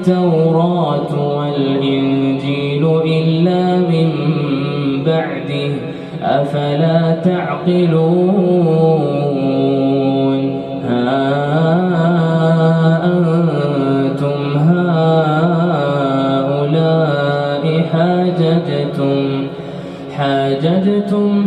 التوراة والإنجيل إلا من بعده أفلا تعقلون؟ ها أنتم هؤلاء حاججتم حاججتم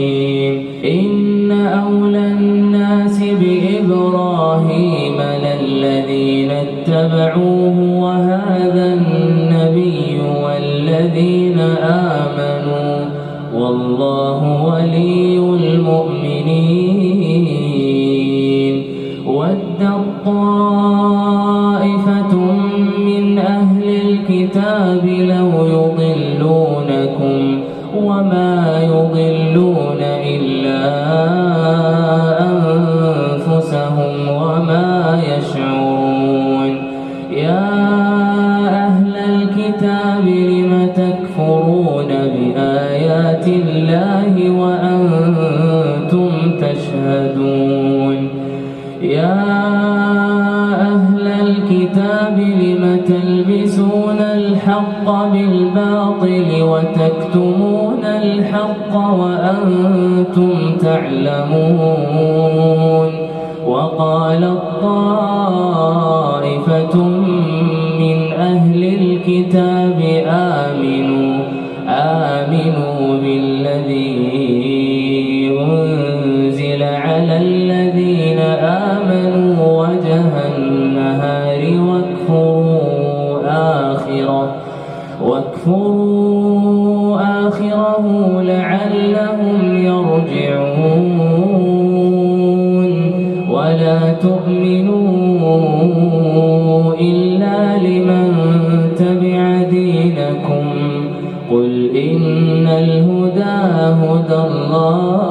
والذين آمنوا والله ولي وتكتمون الحق وأنتم تعلمون وقال طائفة من أهل الكتاب آمنوا آمنوا بالذي أنزل على آخره لعلهم يرجعون. ولا تؤمنوا إلا لمن تبع دينكم. قل إن الهدى هدى الله.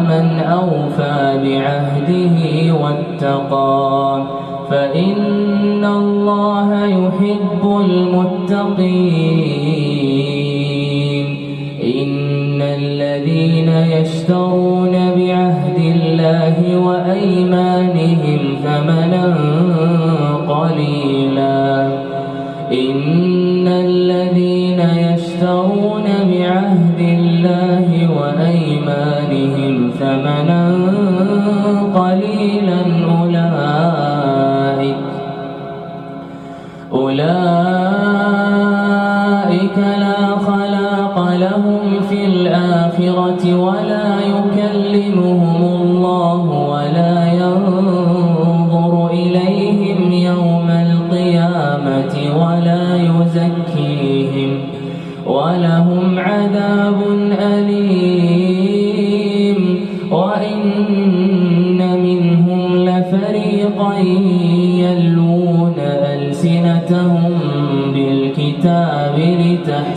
من أوفى بعهده واتقى. فإن الله يحب المتقين. إن الذين يشترون بعهد الله وأيمانهم ثمنا قليلا. إن الذين يشترون بعهد الله ثمنا قليلا أولئك أولئك لا خلاق لهم في الآخرة ولا يكلمهم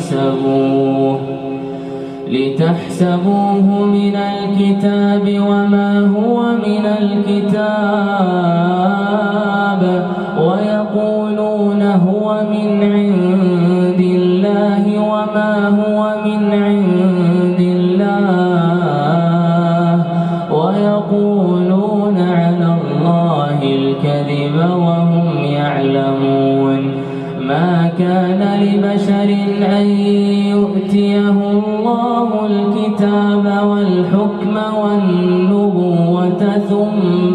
لتحسبوه لتحسبوه من الكتاب وما هو من الكتاب. ويقولون هو من عند الله وما هو من عند الله. ويقولون على الله الكذب وهم يعلمون. ما كان لبشر أن الله الكتاب والحكم والنبوة ثم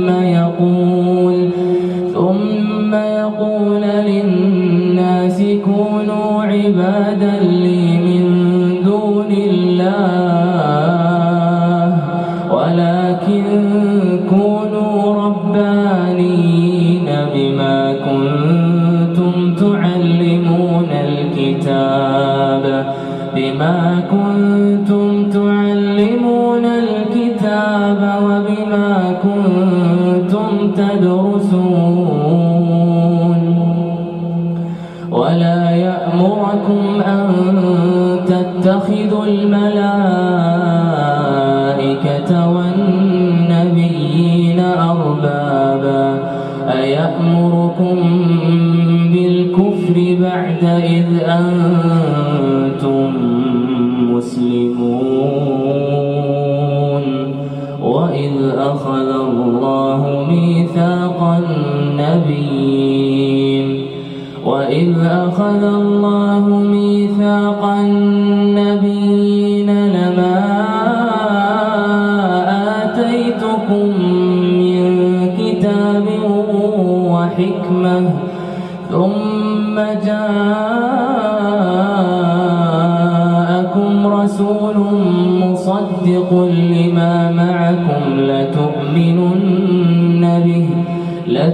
وإذ أخذ الله ميثاق النبيين. وإذ أخذ الله ميثاق النبيين لما آتيتكم من كتاب وحكمة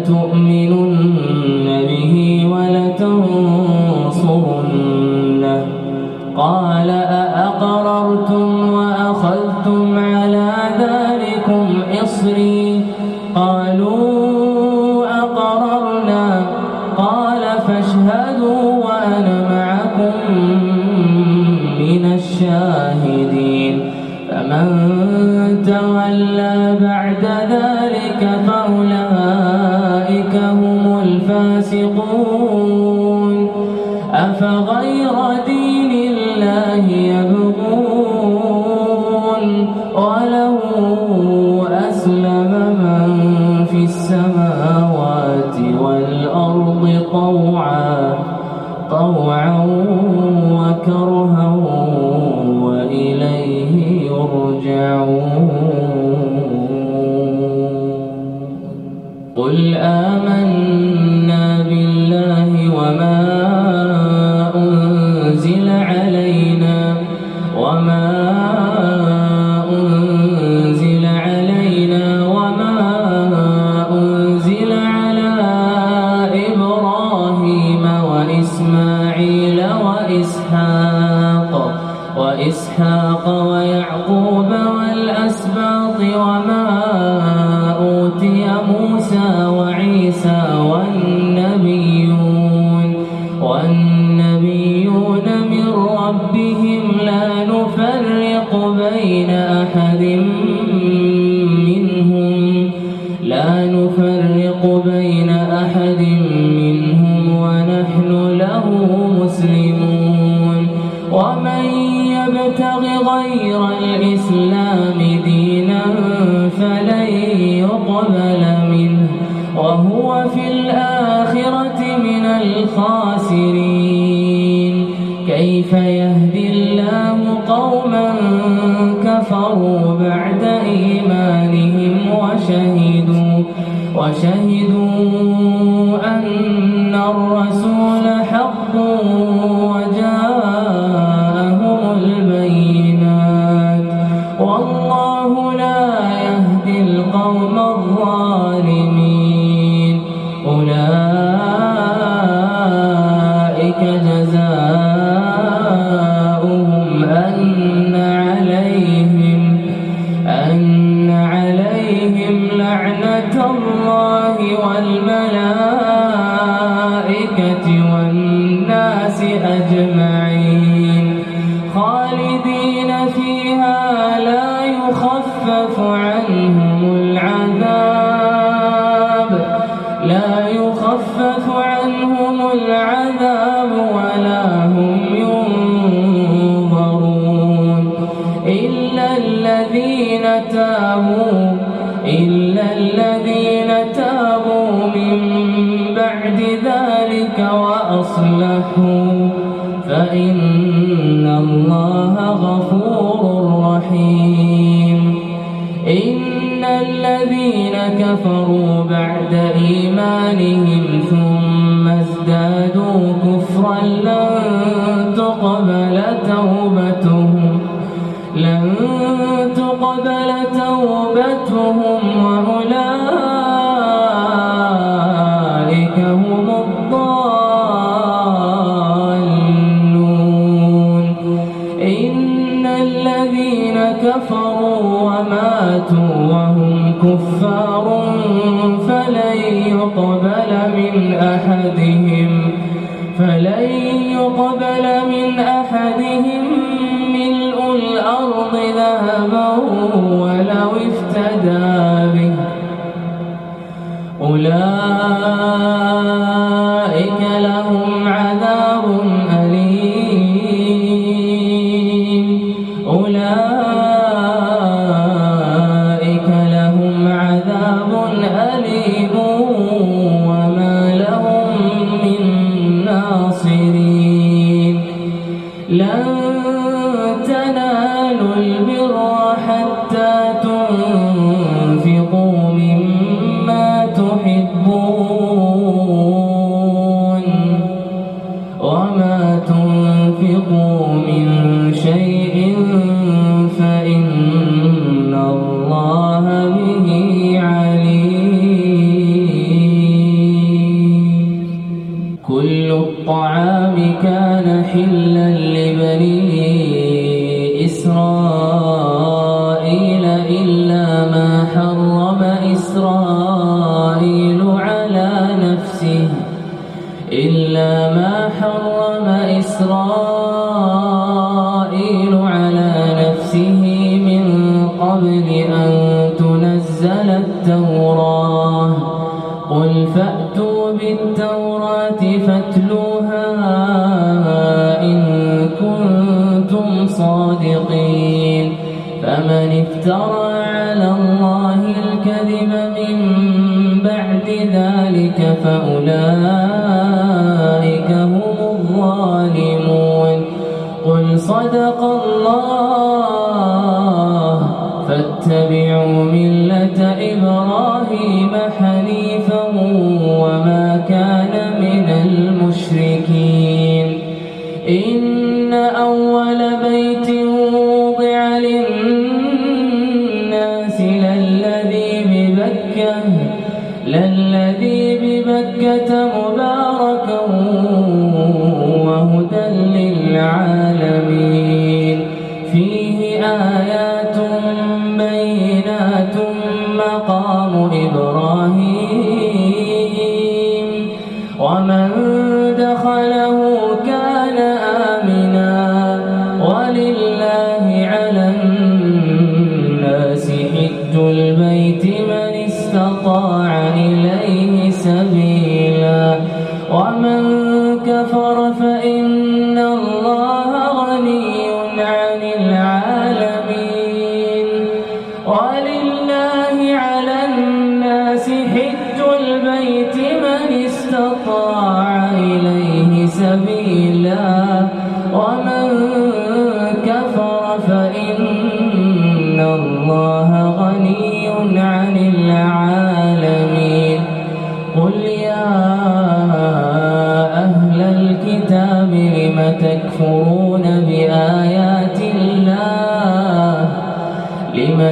لتؤمنن به ولتنصرنه. قال أأقررتم وأخذتم على ذلكم إصري؟ قالوا أقررنا. قال فاشهدوا وأنا معكم من الشاهدين. فمن تولى بعد ذلك فأولئك هم الفاسقون. أفغير دين الله يبغون؟ وله أسلم من في السماوات والأرض طوعا طوعا وكرها وإليه يرجعون. قل آمنا إسحاق ويعقوب والأسباط وما الله غفور رحيم. إن الذين كفروا بعد إيمانهم ثم العالمين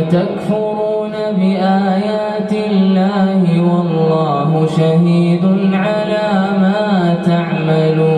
وتكفرون بآيات الله والله شهيد على ما تعملون.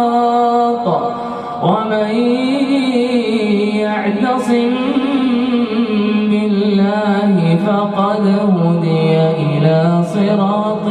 فقد هدي إلى صراط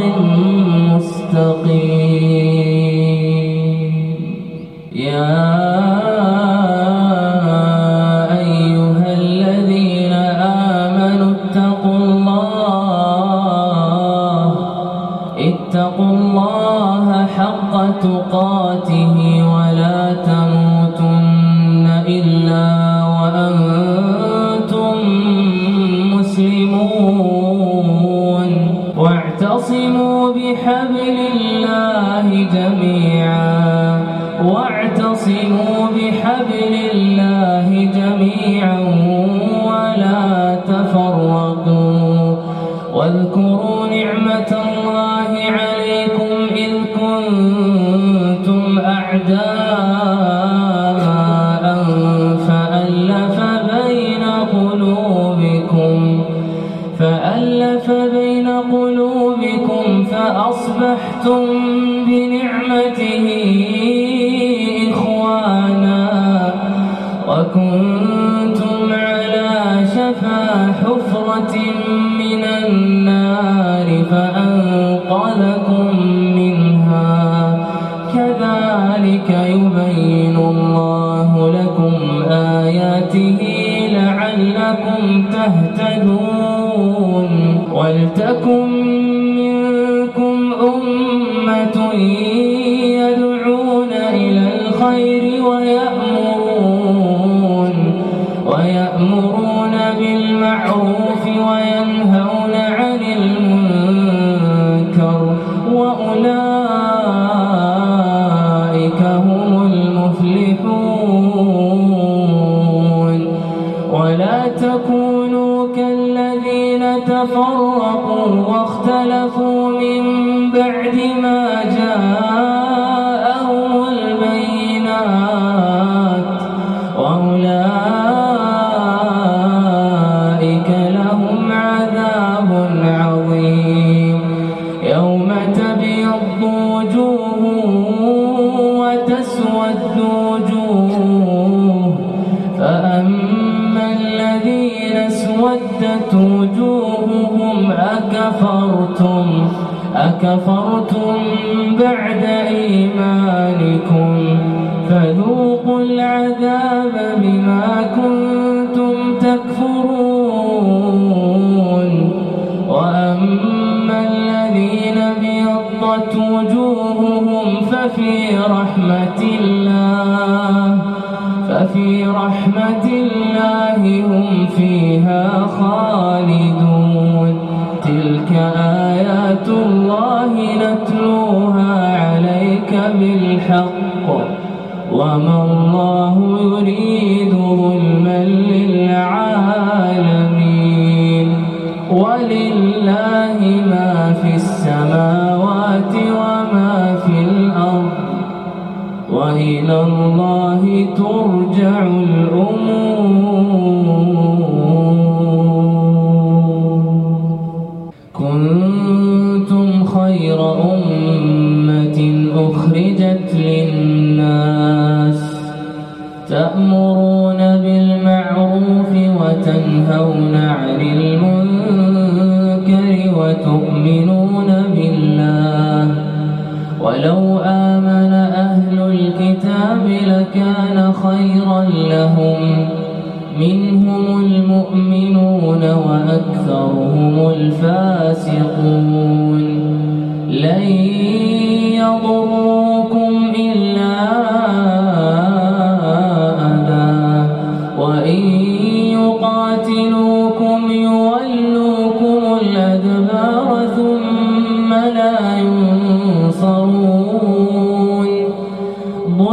كذلك يبين الله لكم آياته لعلكم تهتدون. ولتكن كفرتم بعد إيمانكم فذوقوا العذاب بما كنتم تكفرون. وأما الذين بيضت وجوههم ففي رحمة الله ففي رحمة الله هم فيها خالدون. بالحق وما الله يريد ظلما للعالمين ولله ما في السماوات وما في الأرض وإلى الله ترجع تأمرون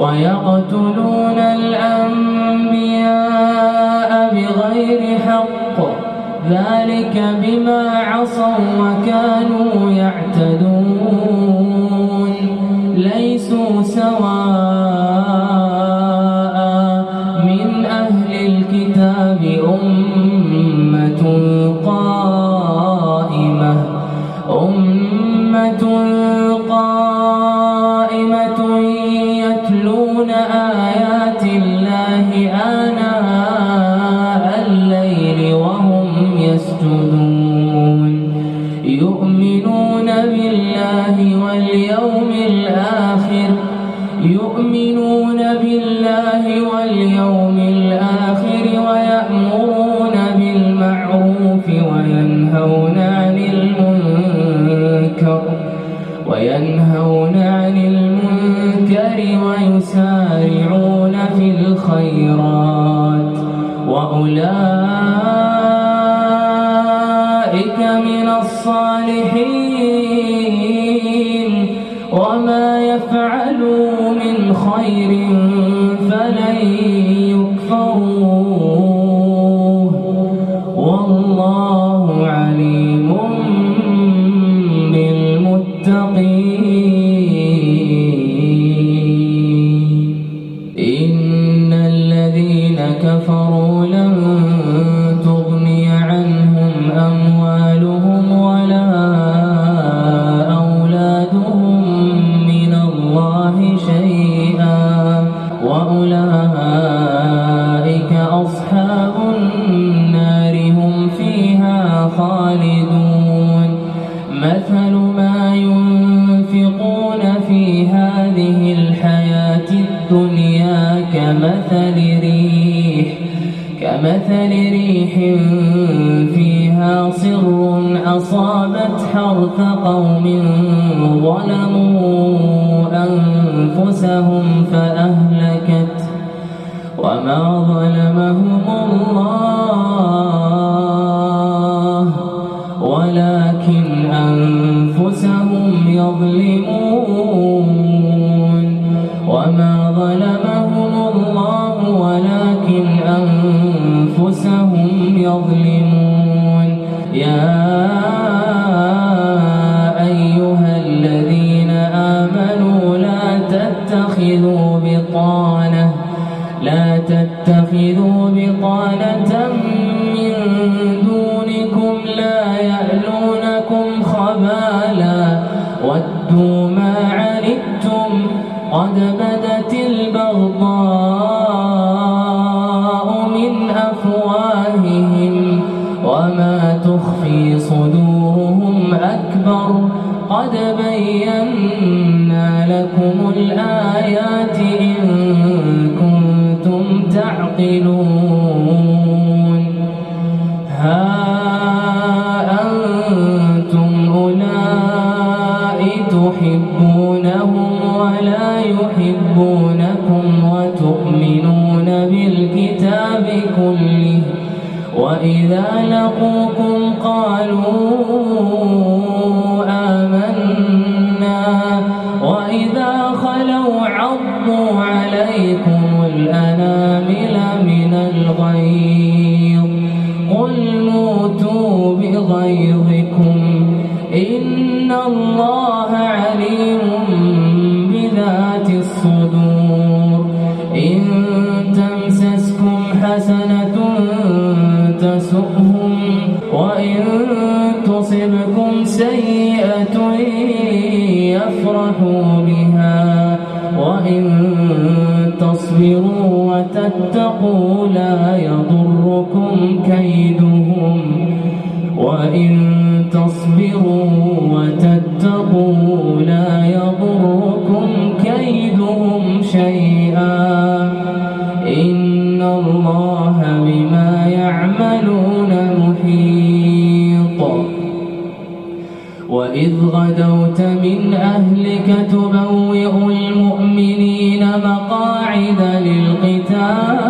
ويقتلون ولكن أنفسهم يظلمون وما ظلمهم الله ولكن أنفسهم يظلمون. يا تتخذوا بطانة لا تتخذوا بطانة إذا واتقوا لا يضركم كيدهم وإن تصبروا وتتقوا لا يضركم كيدهم شيئا إن الله بما يعملون محيط وإذ غدوت من أهلك تبوئ المؤمنين مقاعد للقيام voltar.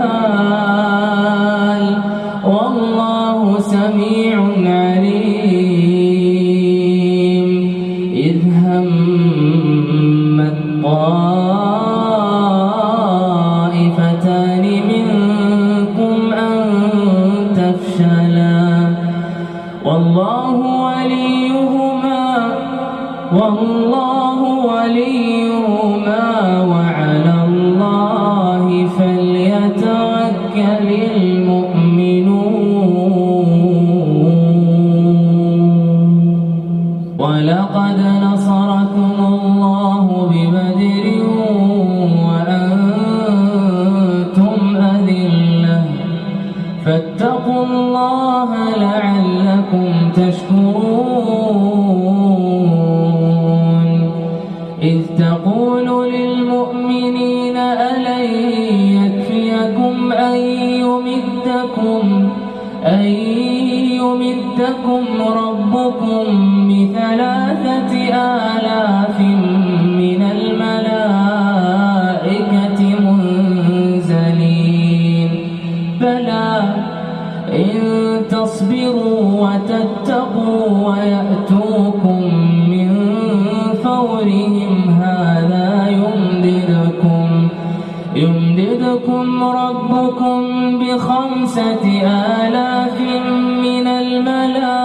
ملائكة